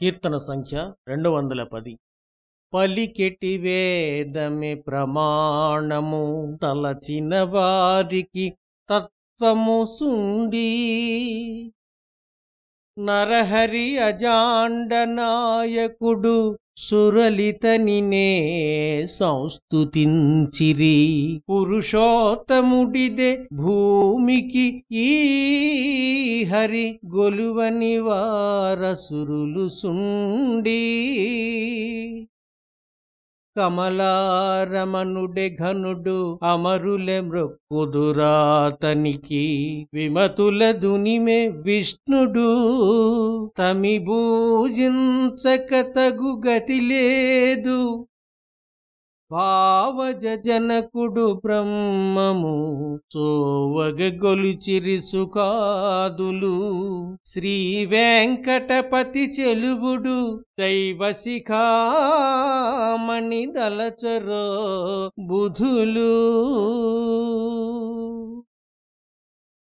కీర్తన సంఖ్య రెండు వందల పది. పలికెటి వేదమే ప్రమాణము తలచిన వారికి తత్వము సుండి. నరహరి అజాండ నాయకుడు సురలితనినే సంస్తుతించిరి. పురుషోత్తముడిదే భూమికి ఈ హరి గొలువని వారసురులు సుండి. కమలారమణుడె ఘనుడు అమరులె మృక్కుదురాతనికి విమతుల దునిమె విష్ణుడు. తమి భూజించక తగు గతి లేదు. భావజ జనకుడు బ్రహ్మము సోవగ గొలుచిరి సుఖాదులు. శ్రీ వెంకటపతి చెలువుడు దైవ శిఖామణి దలచరో బుధులు.